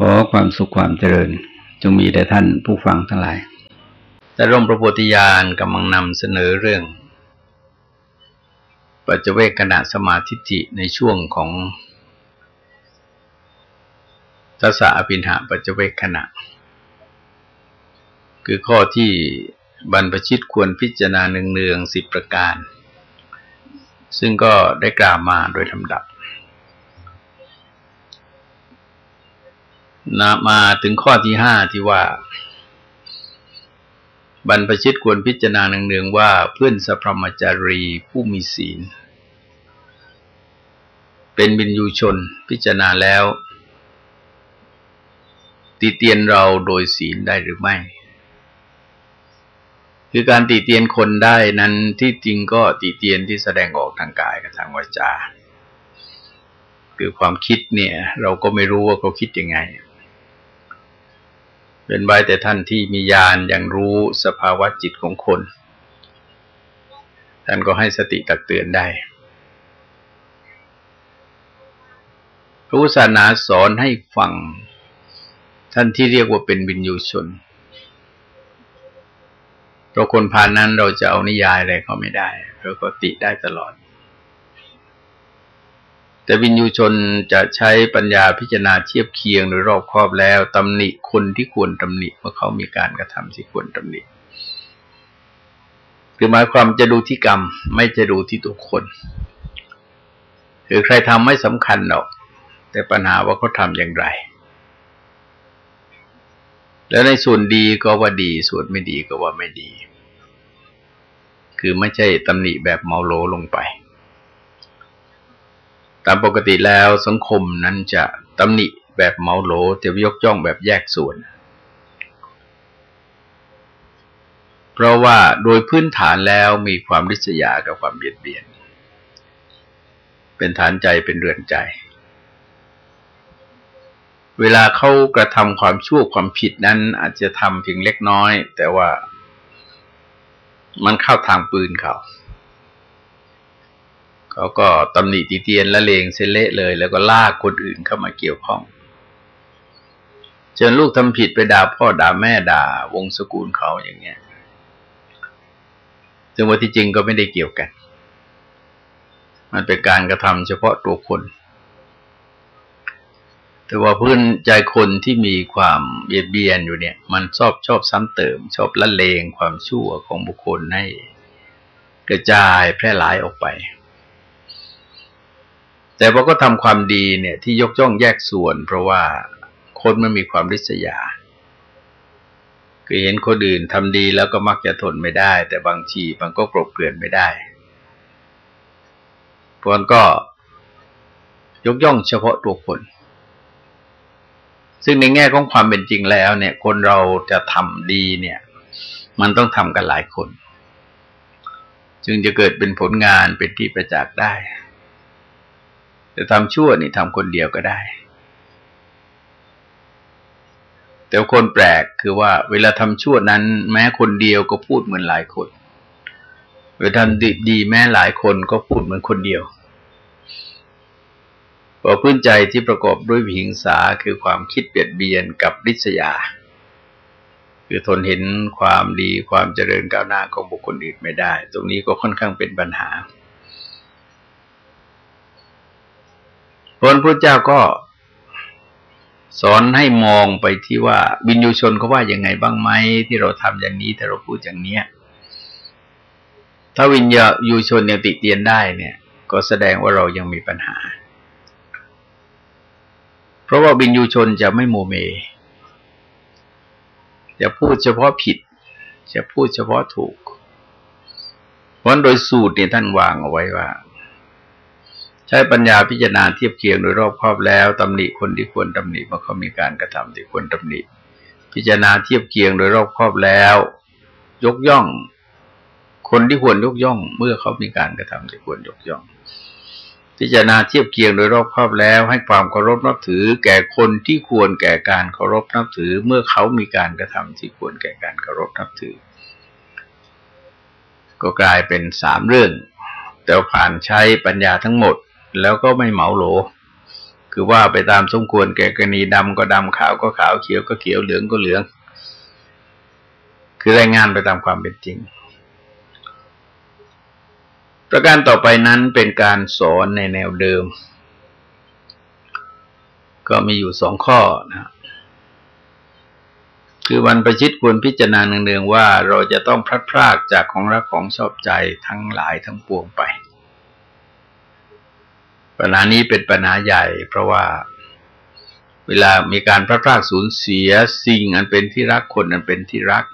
ขอความสุขความเจริญ จงมีแด่ท่านผู้ฟังทั้งหลาย แต่ร่มพระโพธิญาณกำลังนำเสนอเรื่อง ปัจเจเวกขณะสมาธิิในช่วงของทัศอภินหาปัจเจเวกขณะ คือข้อที่บรรพชิตควรพิจารณาเนืองๆสิบประการ ซึ่งก็ได้กล่าวมาโดยลำดับ นะมาถึงข้อที่ห้าที่ว่า บรรพชิตควรพิจารณาเนืองๆว่าเพื่อนสัพมจารีผู้มีศีล เป็นบินยูชนพิจารณาแล้ว ติเตียนเราโดยศีลได้หรือไม่ คือการติเตียนคนได้นั้นที่จริงก็ติเตียนที่แสดงออกทางกายกับทางวาจาคือความคิดเนี่ย เราก็ไม่รู้ว่าเขาคิดยังไง เป็นไว้แต่ท่านที่มีญาณอย่างรู้สภาวะจิตของคน ท่านก็ให้สติตักเตือนได้พระพุทธศาสนาสอนให้ฟังท่านที่เรียกว่าเป็นบิญญูชนเราคนผ่านนั้นเราจะเอานิยายอะไรเขาไม่ได้เราก็ติได้ตลอด แต่วินยูชนจะใช้ปัญญาพิจารณาเทียบเคียงโดยรอบครอบแล้วตำหนิคนที่ควรตำหนิเมื่อเขามีการกระทำที่ควรตำหนิคือหมายความจะดูที่กรรม ไม่จะดูที่ตัวคนคือใครทำไม่สำคัญหรอก แต่ปัญหาว่าเขาทำอย่างไร แล้วในส่วนดีก็ว่าดี ส่วนไม่ดีก็ว่าไม่ดี คือไม่ใช่ตำหนิแบบเมาโลลงไป ตามปกติแล้วสังคมนั้นจะตำหนิแบบเมาโหลแต่ยกย่องแบบแยกส่วน เพราะว่าโดยพื้นฐานแล้วมีความริษยากับความเบียดเบียน เป็นฐานใจเป็นเรือนใจ เวลาเขากระทำความชั่วความผิดนั้นอาจจะทำเพียงเล็กน้อย แต่ว่ามันเข้าทางปืนเขา เขาก็ตำหนิตีเตียนละเลงเซเละเลย แล้วก็ลากคนอื่นเข้ามาเกี่ยวข้องจนลูกทำผิดไปด่าพ่อด่าแม่ด่า วงศกุลเขาอย่างเงี้ยซึ่งว่าที่จริงก็ไม่ได้เกี่ยวกัน มันเป็นการกระทำเฉพาะตัวคน แต่ว่าพื้นใจคนที่มีความเบียดเบียนอยู่เนี่ย มันชอบชอบซ้ำเติม ชอบละเลงความชั่วของบุคคลให้กระจายแพร่หลายออกไป แต่พอก็ทำความดีเนี่ยที่ยกย่องแยกส่วน เพราะว่าคนมันมีความริษยาคือเห็นคนอื่นทำดีแล้วก็มักจะทนไม่ได้ แต่บางทีมันก็กลบเกลื่อนไม่ได้พวนก็ยกย่องเฉพาะตัวคน ซึ่งในแง่ของความเป็นจริงแล้ว เนี่ย คนเราจะทำดีเนี่ย มันต้องทำกันหลายคน จึงจะเกิดเป็นผลงานเป็นที่ประจักษ์ได้ แต่ทำชั่วนี่ทำคนเดียวก็ได้ แต่คนแปลกคือว่า เวลาทำชั่วนั้น แม้คนเดียวก็พูดเหมือนหลายคน เวลาทำดีดีแม้หลายคนก็พูดเหมือนคนเดียวพอพื้นใจที่ประกอบด้วยวิหิงสาคือความคิดเบียดเบียนกับริษยา คือทนเห็นความดีความเจริญก้าวหน้าของบุคคลอื่นไม่ได้ ตรงนี้ก็ค่อนข้างเป็นปัญหา พระพุทธเจ้าก็สอนให้มองไปที่ว่าบินยูชนเขาว่ายังไงบ้างไหมที่เราทำอย่างนี้แต่เราพูดอย่างเนี้ย ถ้าวิญญายูชนยังติเตียนได้เนี่ย ก็แสดงว่าเรายังมีปัญหา เพราะว่าบินยูชนจะไม่โมเมจะพูดเฉพาะผิด จะพูดเฉพาะถูกเพราะโดยสูตรเนี่ยท่านวางเอาไว้ว่า ใช้ปัญญาพิจารณาเทียบเคียงโดยรอบครอบแล้วตำหนิคนที่ควรตำหนิเมื่อเขามีการกระทำที่ควรตำหนิ พิจารณาเทียบเคียงโดยรอบครอบแล้ว ยกย่อง คนที่ควรยกย่อง เมื่อเขามีการกระทำที่ควรยกย่อง พิจารณาเทียบเคียงโดยรอบครอบแล้ว ให้ความเคารพนับถือ แก่คนที่ควรแก่การเคารพนับถือ เมื่อเขามีการกระทำที่ควรแก่การเคารพนับถือ ก็กลายเป็นสามเรื่องแต่ผ่านใช้ปัญญาทั้งหมด แล้วก็ไม่เหมาโหล คือว่าไปตามสมควรแก่กรณีดำก็ดำขาวก็ขาวเขียวก็เขียวเหลืองก็เหลือง คือรายงานไปตามความเป็นจริง ประการต่อไปนั้นเป็นการสอนในแนวเดิม ก็มีอยู่สองข้อนะคือวันประชิดควรพิจารณาเนืองๆว่าเราจะต้องพลัดพรากจากของรักของชอบใจทั้งหลายทั้งปวงไป ปัญหานี้เป็นปัญหาใหญ่ เพราะว่าเวลามีการพลัดพรากสูญเสียสิ่งอันเป็นที่รักคนอันเป็นที่รัก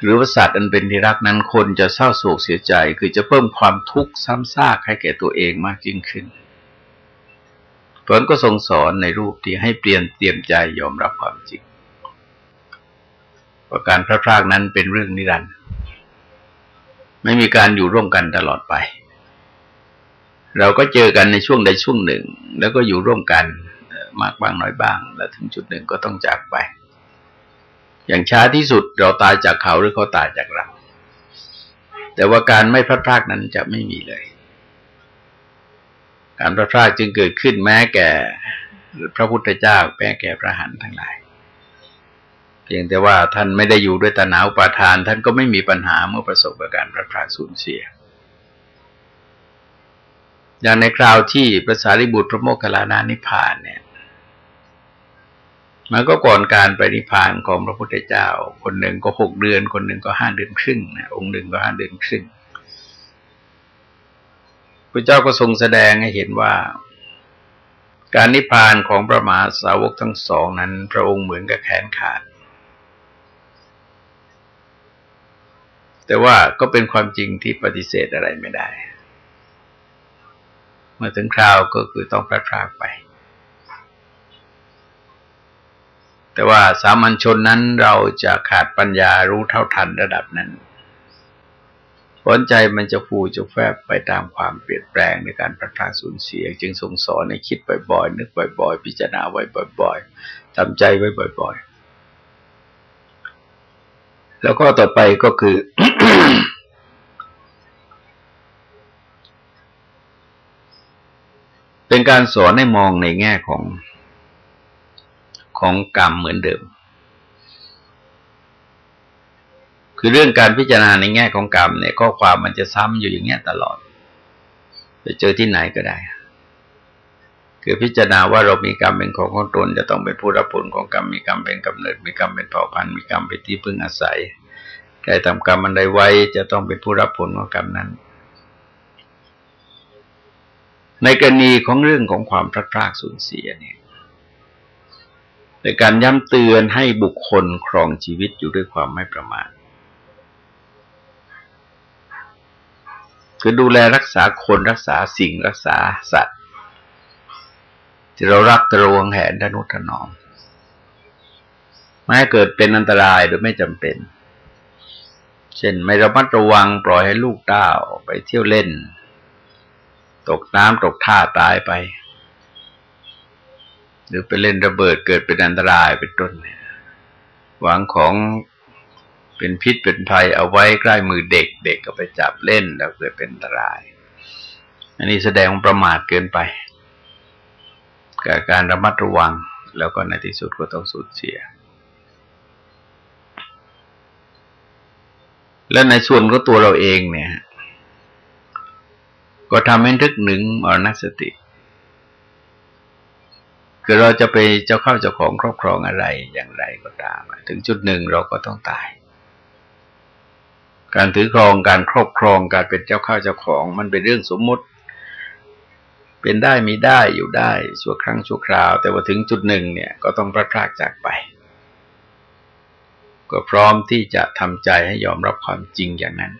หรือว่าสัตว์อันเป็นที่รักนั้นคนจะเศร้าโศกเสียใจ คือจะเพิ่มความทุกข์ซ้ำซากให้แก่ตัวเองมากยิ่งขึ้นผลก็ทรงสอนในรูปที่ให้เปลี่ยนเตรียมใจยอมรับความจริงว่าการพระพรากนั้นเป็นเรื่องนิรันดร์ไม่มีการอยู่ร่วมกันตลอดไป เราก็เจอกันในช่วงใดช่วงหนึ่ง แล้วก็อยู่ร่วมกันมากบ้างน้อยบ้าง แล้วถึงจุดหนึ่งก็ต้องจากไป อย่างช้าที่สุดเราตายจากเขาหรือเขาตายจากเรา แต่ว่าการไม่พลาดพลาดนั้นจะไม่มีเลย การพลาดพลาดจึงเกิดขึ้นแม้แก่พระพุทธเจ้าแม้แก่พระหันทั้งหลาย เพียงแต่ว่าท่านไม่ได้อยู่ด้วยตาหนาวปาทาน ท่านก็ไม่มีปัญหาเมื่อประสบกับการพระพราดสูญเสีย อย่างในคราวที่พระสารีบุตรพระโมคคัลลานานิพานเนี่ยมันก็ก่อนการไปนิพานของพระพุทธเจ้า คนหนึ่งก็หกเดือน คนหนึ่งก็ห้าเดือนครึ่งนะองค์หนึ่งก็ห้าเดือนครึ่งพระเจ้าก็ทรงแสดงให้เห็นว่า การนิพพานของพระมหาสาวกทั้งสองนั้น พระองค์เหมือนกับแขนขาด แต่ว่าก็เป็นความจริงที่ปฏิเสธอะไรไม่ได้ มื่อถึงคราวก็คือต้องพลาดพลาดไป แต่ว่าสามัญชนนั้นเราจะขาดปัญญารู้เท่าทันระดับนั้นผลใจมันจะฟูจะแฟบไปตามความเปลี่ยนแปลงในการประทาสูญเสีย จึงทรงสอนในคิดบ่อยๆ นึกบ่อยๆ พิจารณาไว้บ่อยๆทำใจไว้บ่อยๆ แล้วก็ต่อไปก็คือ เป็นการสอนให้มองในแง่ของของกรรมเหมือนเดิม คือเรื่องการพิจารณาในแง่ของกรรมเนี่ยข้อความมันจะซ้ำอยู่อย่างเงี้ยตลอด ไปเจอที่ไหนก็ได้ คือพิจารณาว่าเรามีกรรมเป็นของของตน จะต้องเป็นผู้รับผลของกรรม มีกรรมเป็นกำเนิด มีกรรมเป็นเผ่าพันธุ์ มีกรรมเป็นที่พึ่งอาศัยใครทำกรรมอันใดไว้จะต้องเป็นผู้รับผลของกรรมนั้น ในกรณีของเรื่องของความพลาดพลาดสูญเสียเนี่ยในการย้ำเตือนให้บุคคลครองชีวิตอยู่ด้วยความไม่ประมาทคือดูแลรักษาคนรักษาสิ่งรักษาสัตว์ ที่เรารักตระวงแหนทนุถนอมไม่ให้เกิดเป็นอันตรายโดยไม่จำเป็น เช่นไม่ระมัดระวังปล่อยให้ลูกเต้าไปเที่ยวเล่น ตกน้ำตกท่าตายไป หรือไปเล่นระเบิดเกิดเป็นอันตรายเป็นต้นหวังของเป็นพิษเป็นภัยเอาไว้ใกล้มือเด็ก เด็กก็ไปจับเล่นแล้วเกิดเป็นอันตราย อันนี้แสดงประมาทเกินไปกับการระมัดระวัง แล้วก็ในที่สุดก็ต้องสูญเสีย และในส่วนของตัวเราเองเนี่ย ก็ทำให้ทึกหนึ่งมรณสติ คือเราจะไปเจ้าเข้าเจ้าของครอบครองอะไรอย่างไรก็ตาม ถึงจุดหนึ่งเราก็ต้องตาย การถือครองการครอบครองการเป็นเจ้าข้าเจ้าของ มันเป็นเรื่องสมมติ เป็นได้มีได้อยู่ได้ชั่วครั้งชั่วคราว แต่ว่าถึงจุดหนึ่งเนี่ยก็ต้องพลาดพลาดจากไป ก็พร้อมที่จะทำใจให้ยอมรับความจริงอย่างนั้น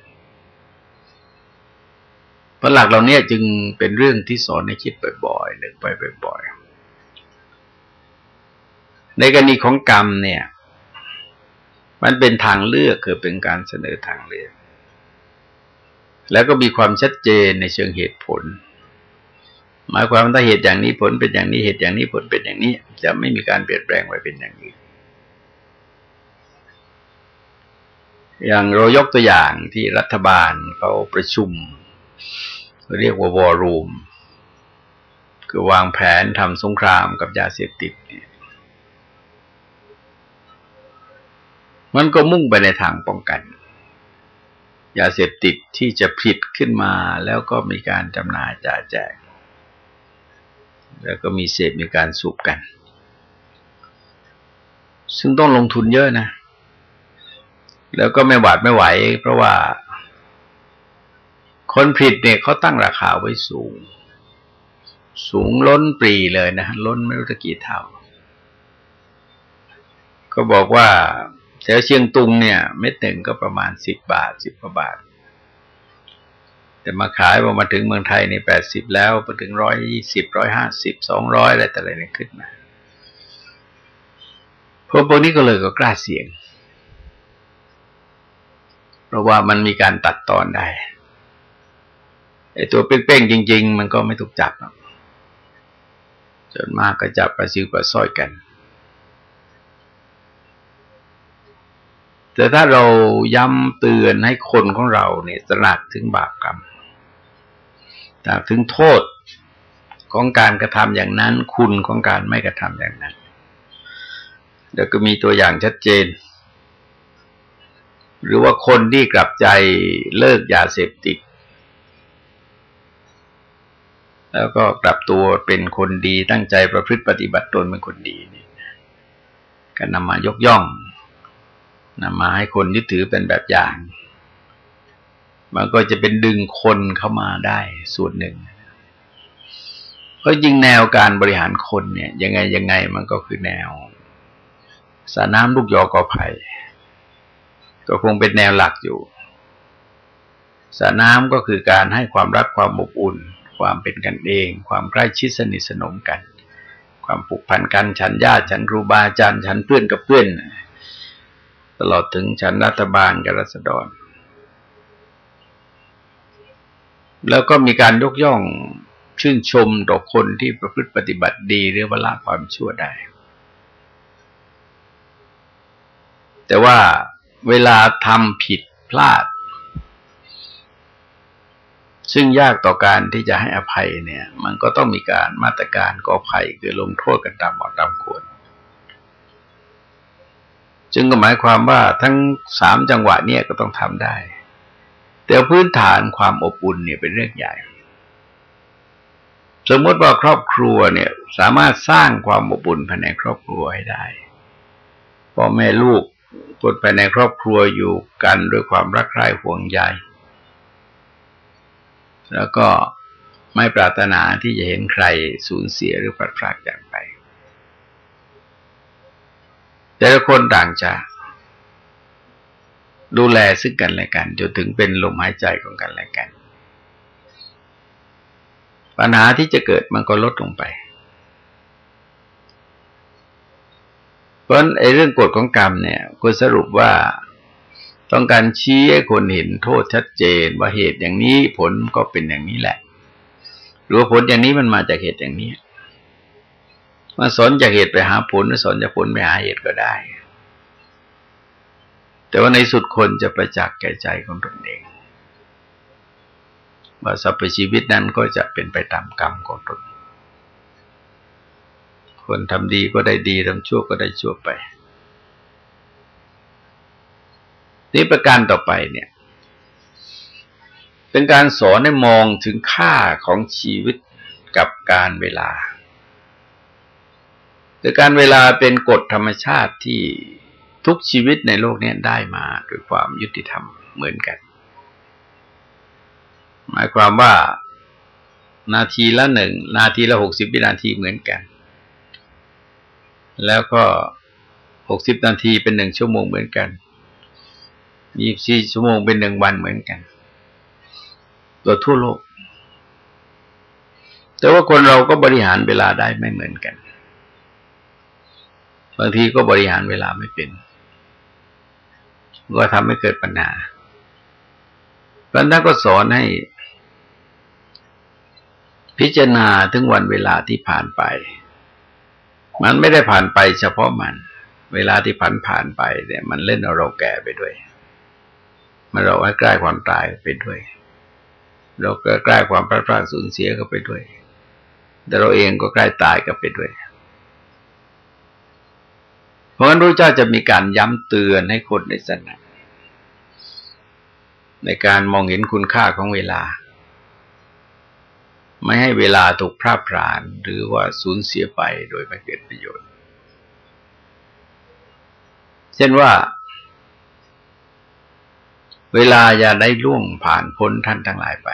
พราะหลักเราเนี่ยจึงเป็นเรื่องที่สอนให้คิดบ่อยๆนึกไปบ่อยๆ ในกรณีของกรรมเนี่ย มันเป็นทางเลือกคือเป็นการเสนอทางเลือก แล้วก็มีความชัดเจนในเชิงเหตุผล หมายความว่าถ้าเหตุอย่างนี้ผลเป็นอย่างนี้เหตุอย่างนี้ผลเป็นอย่างนี้ จะไม่มีการเปลี่ยนแปลงไปเป็นอย่างอื่นอย่างเรายกตัวอย่างที่รัฐบาลเขาประชุม เรียกว่าวอรูม คือวางแผนทำสงครามกับยาเสพติดเนี่ยมันก็มุ่งไปในทางป้องกัน ยาเสพติดที่จะผิดขึ้นมาแล้วก็มีการจำหน่ายจ่ายแจก แล้วก็มีเสพมีการสูบกัน ซึ่งต้องลงทุนเยอะนะ แล้วก็ไม่หวาดไม่ไหว เพราะว่า คนผิดเนี่ยเขาตั้งราคาไว้สูง สูงล้นปรีเลยนะ ล้นไม่รู้จะกี่เท่า ก็บอกว่าแถวเชียงตุงเนี่ย เม็ดหนึ่งก็ประมาณสิบบาทสิบกว่าบาท แต่มาขายพอมาถึงเมืองไทยในแปดสิบแล้วไปถึงร้อยยี่สิบร้อยห้าสิบสองร้อยอะไรแต่อะไรเนี่ยขึ้นมาพวกพวกนี้ก็เลยก็กล้าเสี่ยง เพราะว่ามันมีการตัดตอนได้ ไอ้ตัวเป้งๆจริง ๆ มันก็ไม่ถูกจับจนมากก็จับประซิวประซ้อยกัน แต่ถ้าเราย้ำเตือนให้คนของเราเนี่ยตระหนักถึงบาปกรรมตระถึงโทษของการกระทำอย่างนั้น คุณของการไม่กระทำอย่างนั้นเดี๋ยวก็มีตัวอย่างชัดเจน หรือว่าคนที่กลับใจเลิกยาเสพติด แล้วก็กลับตัวเป็นคนดีตั้งใจประพฤติปฏิบัติตนเป็นคนดีนี่ก็นำมายกย่องนำมาให้คนยึดถือเป็นแบบอย่าง มันก็จะเป็นดึงคนเข้ามาได้ส่วนหนึ่ง เพราะจริงแนวการบริหารคนเนี่ย ยังไงยังไงมันก็คือแนวสาน้ำลูกยอกอไผ่ก็คงเป็นแนวหลักอยู่สาน้ำก็คือการให้ความรักความอบอุ่น ความเป็นกันเอง ความใกล้ชิดสนิทสนมกัน ความผูกพันกันฉันญาติฉันครูบาอาจารย์ฉันเพื่อนกับเพื่อนตลอดถึงชั้นรัฐบาลกับรัษฎร แล้วก็มีการยกย่องชื่นชมต่อคนที่ประพฤติปฏิบัติดีหรือว่าละความชั่วได้ แต่ว่าเวลาทำผิดพลาด ซึ่งยากต่อการที่จะให้อภัยเนี่ย มันก็ต้องมีการมาตรการก่อภัยคือลงโทษกันตามเหมาะตามควรจึงก็หมายความว่าทั้งสามจังหวะเนี่ยก็ต้องทำได้ แต่พื้นฐานความอบอุ่นเนี่ยเป็นเรื่องใหญ่ สมมติว่าครอบครัวเนี่ยสามารถสร้างความอบอุ่นภายในครอบครัวให้ได้พ่อแม่ลูกคนภายในครอบครัวอยู่กันด้วยความรักใคร่ห่วงใย แล้วก็ไม่ปรารถนาที่จะเห็นใครสูญเสียหรือพลาดพลาดจากไป แต่ละคนต่างจะดูแลซึ่งกันและกันจนถึงเป็นลมหายใจของกันและกัน ปัญหาที่จะเกิดมันก็ลดลงไป เพราะไอ้เรื่องกฎของกรรมเนี่ยก็สรุปว่า ต้องการชี้ให้คนเห็นโทษชัดเจน ว่าเหตุอย่างนี้ผลก็เป็นอย่างนี้แหละ หรือผลอย่างนี้มันมาจากเหตุอย่างนี้มาสอนจากเหตุไปหาผลหรือสอนจากผลไปหาเหตุก็ได้ แต่ว่าในสุดคนจะประจักษ์แก่ใจของตนเองว่าสรรพชีวิตนั้นก็จะเป็นไปตามกรรมของตน คนทำดีก็ได้ดีทำชั่วก็ได้ชั่วไป นี่ประการต่อไปเนี่ย เป็นการสอนให้มองถึงค่าของชีวิตกับการเวลาแต่การเวลาเป็นกฎธรรมชาติที่ทุกชีวิตในโลกนี้ได้มาด้วยความยุติธรรมเหมือนกัน หมายความว่านาทีละหนึ่ง นาทีละหกสิบวินาทีเหมือนกัน แล้วก็หกสิบนาทีเป็นหนึ่งชั่วโมงเหมือนกัน ยี่สี่ชั่วโมงเป็นหนึ่งวันเหมือนกันตัวทั่วโลก แต่ว่าคนเราก็บริหารเวลาได้ไม่เหมือนกัน บางทีก็บริหารเวลาไม่เป็น ก็ทำให้เกิดปัญหาพระนักก็สอนให้ พิจารณาถึงวันเวลาที่ผ่านไป มันไม่ได้ผ่านไปเฉพาะมัน เวลาที่ผ่านผ่านไปเนี่ยมันเล่นเอาเราแก่ไปด้วย มันเราให้ใกล้ความตายไปด้วย เราก็ใกล้ความพลาดพลาดสูญเสียก็ไปด้วย แต่เราเองก็ใกล้ตายกันไปด้วย เพราะฉะนั้นพระเจ้าจะมีการย้ำเตือนให้คนในสนะในการมองเห็นคุณค่าของเวลา ไม่ให้เวลาถูกพร่าพรานหรือว่าสูญเสียไปโดยไม่เกิดประโยชน์ เช่นว่า เวลาอย่าได้ล่วงผ่านพ้นท่านทั้งหลายไป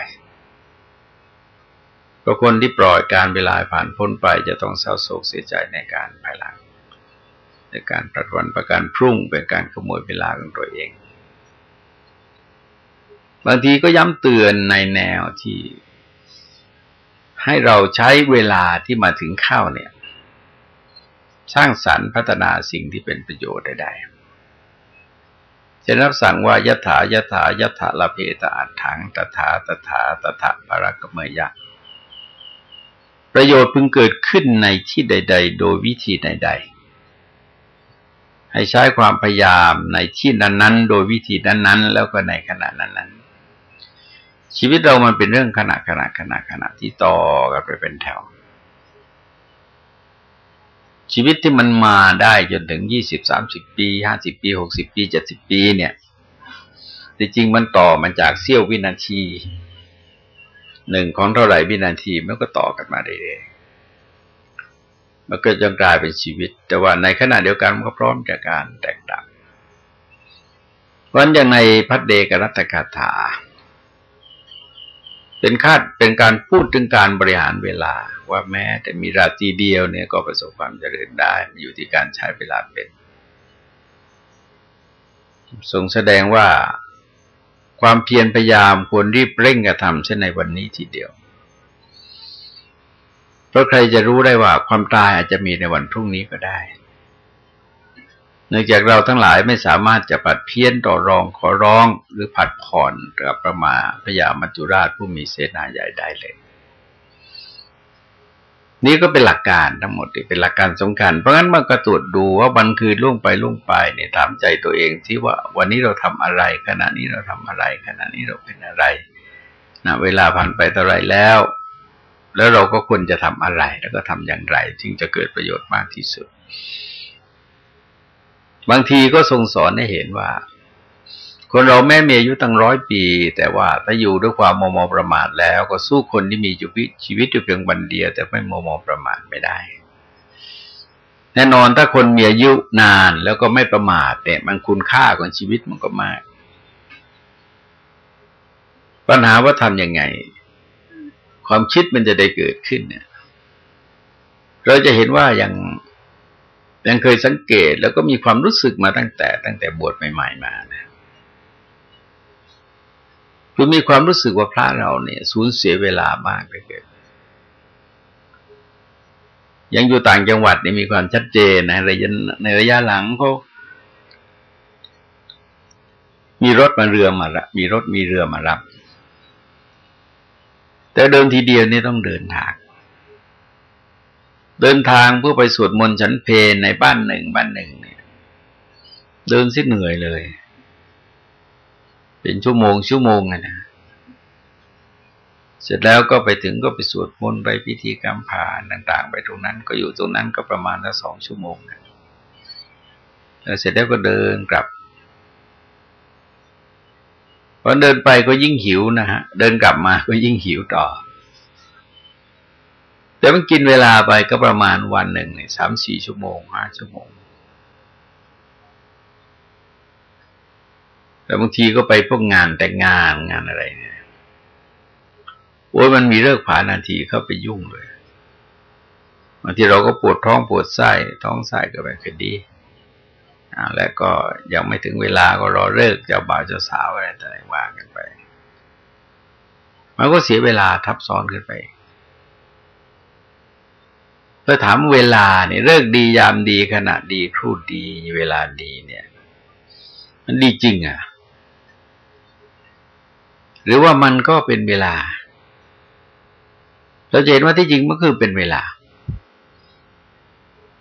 เพราะคนที่ปล่อยการเวลาผ่านพ้นไป จะต้องเศร้าโศกเสียใจในการภายหลังในการประวันประการพรุ่งเป็นการขโมยเวลาของตัวเอง บางทีก็ย้ำเตือนในแนวที่ ให้เราใช้เวลาที่มาถึงเข้าเนี่ย สร้างสรรค์พัฒนาสิ่งที่เป็นประโยชน์ได้ จะรับสั่งว่ายถายถายถาละเพตาอัถังตถาตถาตถาปรกเมยะ ประโยชน์พึงเกิดขึ้นในที่ใด ๆ โดยวิธีใด ๆ ให้ใช้ความพยายามในที่นั้นๆ โดยวิธีนั้นๆ แล้วก็ในขณะนั้นชีวิตเรามันเป็นเรื่องขณะขณะขณะขณะที่ต่อกันไปเป็นแถว ชีวิตที่มันมาได้จนถึงยี่สิบสามสิบปีห้าสิบปีหกสิบปีเจ็ดสิบปี เนี่ยจริงๆมันต่อมันจากเสี้ยววินาทีหนึ่งของเท่าไหร่วินาทีมันก็ต่อกันมาเรื่อยๆมันก็จะกลายเป็นชีวิต แต่ว่าในขณะเดียวกันมันก็พร้อมจากการแตกต่างวันอย่างในพัฒเดกรัตกาถา เป็นคาดเป็นการพูดถึงการบริหารเวลา ว่าแม้แต่มีราตรีเดียวเนี่ยก็ประสบความเจริญได้อยู่ที่การใช้เวลาเป็น ทรงแสดงว่าความเพียรพยายามควรรีบเร่งกระทำเช่นในวันนี้ทีเดียว เพราะใครจะรู้ได้ว่าความตายอาจจะมีในวันพรุ่งนี้ก็ได้ เนื่องจากเราทั้งหลายไม่สามารถจะปัดเพี้ยนต่อรองขอร้องหรือผัดผ่อนกับประมาพยามัจจุราชผู้มีเสนาใหญ่ได้เลย นี่ก็เป็นหลักการทั้งหมดเป็นหลักการสำคัญ เพราะงั้นเมันก็ตรวจดูว่าวันคืนล่วงไปล่วงไปเนี่ยถามใจตัวเองที่ว่าวันนี้เราทำอะไร ขณะนี้เราทำอะไร ขณะนี้เราเป็นอะไรนะเวลาผ่านไปเท่าไรแล้ว แล้วเราก็ควรจะทำอะไร แล้วก็ทำอย่างไรจึงจะเกิดประโยชน์มากที่สุด บางทีก็ทรงสอนให้เห็นว่า คนเราแม้มีอายุตั้งร้อยปี แต่ว่าถ้าอยู่ด้วยความโมโมประมาทแล้วก็สู้คนที่มีชีวิตอยู่เพียงวันเดียว แต่ไม่โมโมประมาทไม่ได้ แน่นอนถ้าคนมีอายุนานแล้วก็ไม่ประมาทเนี่ยมันคุณค่าของชีวิตมันก็มาก ปัญหาว่าทำยังไง ความคิดมันจะได้เกิดขึ้นเนี่ย เราจะเห็นว่าอย่าง ยังเคยสังเกตแล้วก็มีความรู้สึกมาตั้งแต่ ตั้งแต่บวชใหม่ๆมานะคือมีความรู้สึกว่าพระเราเนี่ยสูญเสียเวลามากไปเกินยังอยู่ต่างจังหวัดนี่มีความชัดเจนในระยะในระยะหลังเขามีรถมาเรือมาละมีรถมีเรือมารับ แต่เดินทีเดียวนี่ต้องเดินทาง เดินทางเพื่อไปสวดมนต์ฉันเพลในบ้านหนึ่งบ้านหนึ่งเนี่ย เดินสิเหนื่อยเลย เป็นชั่วโมงชั่วโมงไงนะเสร็จแล้วก็ไปถึงก็ไปสวดมนต์ไปพิธีกรรมผ่านต่าง ๆ ไปตรงนั้น ก็อยู่ตรงนั้นก็ประมาณละสองชั่วโมงนะแล้วเสร็จแล้วก็เดินกลับพอเดินไปก็ยิ่งหิวนะฮะ เดินกลับมาก็ยิ่งหิวต่อ แต่มันกินเวลาไปก็ประมาณวันหนึ่งเนี่ยสามสี่ชั่วโมงห้าชั่วโมง แต่บางทีก็ไปพวกงานแต่งงานงานอะไรเนี่ยโอ้ยมันมีเลิกผ่านนาทีเข้าไปยุ่งเลยบางทีเราก็ปวดท้องปวดไส้ท้องไส้ก็ไปคดีอ่าแล้วก็ยังไม่ถึงเวลาก็รอเลิกเจ้าบ่าวเจ้าสาวอะไรต่างๆว่ากันไป มันก็เสียเวลาทับซ้อนขึ้นไป เราถามเวลาเนี่ยเลิกดียามดีขณะดีครูดดีเวลาดีเนี่ย มันดีจริงอะ หรือว่ามันก็เป็นเวลา เราเห็นว่าที่จริงมันคือเป็นเวลา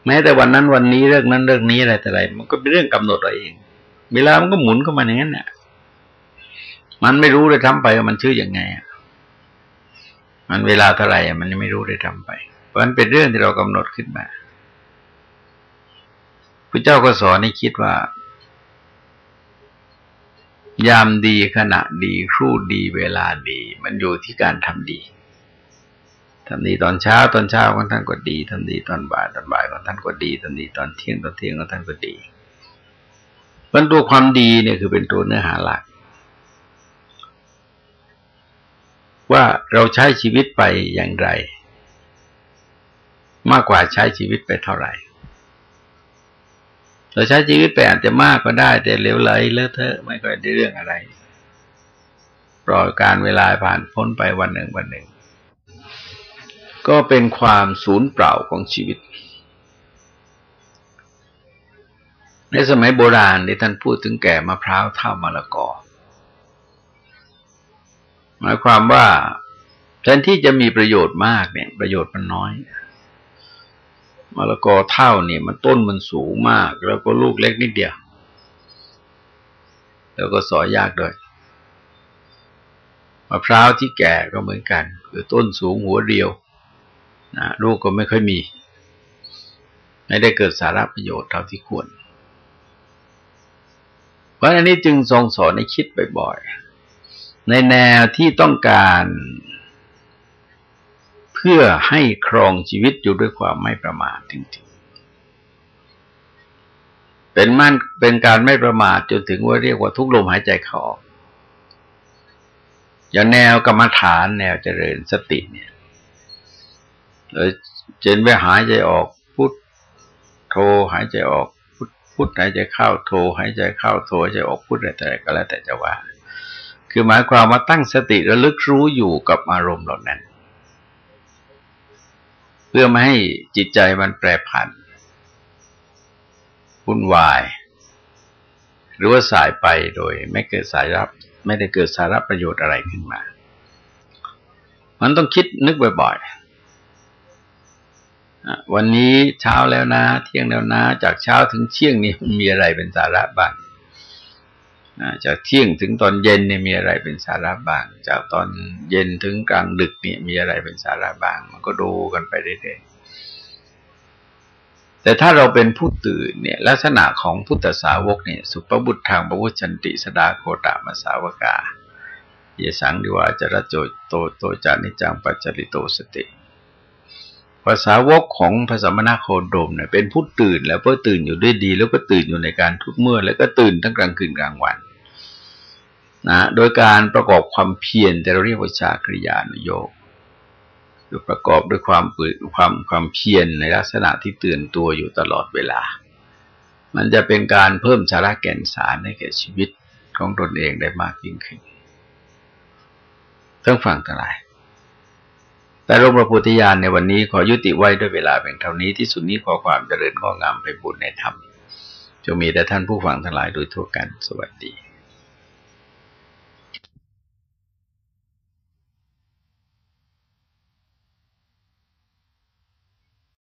แม้แต่วันนั้นวันนี้เรื่องนั้นเรื่องนี้อะไรแต่ไร มันก็เป็นเรื่องกำหนดเราเอง เวลามันก็หมุนเข้ามาอย่างนั้นเนี่ยมันไม่รู้เลยทำไปว่ามันชื่ออยังไงมันเวลาเท่าไหร่มันยังไม่รู้เลยทำไป มันเป็นเรื่องที่เรากำหนดขึ้นมาพระเจ้าก็สอนให้คิดว่า ยามดีขณะดีครู่ดีเวลาดี มันอยู่ที่การทำดีทำดีตอนเช้าตอนเช้าของท่านก็ดีทำดีตอนบ่ายตอนบ่ายของท่านก็ดีทำดีตอนเที่ยงตอนเที่ยงของท่านก็ดีมันตัวความดีเนี่ยคือเป็นตัวเนื้อหาหลัก ว่าเราใช้ชีวิตไปอย่างไร มากกว่าใช้ชีวิตไปเท่าไหร่เราใช้ชีวิตไปอาจจะมากก็ได้ แต่เลวไหลเลอะเทอะไม่ค่อยได้เรื่องอะไร ปล่อยการเวลาผ่านพ้นไปวันหนึ่งวันหนึ่ง ก็เป็นความสูญเปล่าของชีวิต ในสมัยโบราณที่ท่านพูดถึงแก่มะพร้าวเท่ามะละกอหมายความว่าแทนที่จะมีประโยชน์มากเนี่ย ประโยชน์มันน้อย มะละกอเท่าเนี่ยมันต้นมันสูงมาก แล้วก็ลูกเล็กนิดเดียว แล้วก็สอยยากด้วยมะพร้าวที่แก่ก็เหมือนกัน คือต้นสูงหัวเดียวนะลูกก็ไม่ค่อยมี ไม่ได้เกิดสาระประโยชน์เท่าที่ควร เพราะอันนี้จึงทรงสอนให้คิดบ่อยๆในแนวที่ต้องการ เพื่อให้ครองชีวิตอยู่ด้วยความไม่ประมาทจริงๆ เป็นมั่นเป็นการไม่ประมาทจนถึงว่าเรียกว่าทุกลมหายใจเข้าออกอย่างแนวกรรมฐานแนวเจริญสติเนี่ยเลยเจนไปหายใจออกพุทโทหายใจออกพุทหายใจเข้าโทหายใจเข้าโทหายใจออกพุทอะไรก็แล้วแต่จะว่า คือหมายความว่าตั้งสติระลึกรู้อยู่กับอารมณ์เหล่านั้น เพื่อไม่ให้จิตใจมันแปรผันวุ่นวาย หรือว่าสายไปโดย ไม่เกิดสายรับ ไม่ได้เกิดสาระประโยชน์อะไรขึ้นมา มันต้องคิดนึกบ่อยๆวันนี้เช้าแล้วนะ เที่ยงแล้วนะ จากเช้าถึงเที่ยงนี่มีอะไรเป็นสาระบ้าง จากเที่ยงถึงตอนเย็นเนี่ยมีอะไรเป็นสาระบ้าง จากตอนเย็นถึงกลางดึกเนี่ยมีอะไรเป็นสาระบ้าง มันก็ดูกันไปเรื่อยๆแต่ถ้าเราเป็นผู้ตื่นเนี่ยลักษณะของพุทธสาวกเนี่ยสุปปะพุทธัง ปะพุชฌันติสะทาโคตะมะสาวะกาเยสัง ทิวา จะ รัตโตจะ นิจจัง พุทธะคะตา สะติ พระสาวกของพระสมณโคดมเนี่ยเป็นผู้ตื่นแล้วก็ตื่นอยู่ด้วยดี แล้วก็ตื่นอยู่ในการทุกเมื่อ แล้วก็ตื่นทั้งกลางคืนกลางวัน นะโดยการประกอบความเพียรแต่เราเรียกว่าชากริยานโยกคือประกอบด้วยความปืความความเพียรในลักษณะที่ตื่นตัวอยู่ตลอดเวลา มันจะเป็นการเพิ่มสาระแก่นสารให้แก่ชีวิตของตนเองได้มากยิ่งขึ้นต้องฟังทั้งหลายแต่ร่มพระพุทธญาณในวันนี้ขอยุติไว้ด้วยเวลาเพียงเท่านี้ที่สุดนี้ขอความเจริญข้องามไปบุญในธรรมจะมีแต่ท่านผู้ฟังทั้งหลายโดยทั่วกันสวัสดี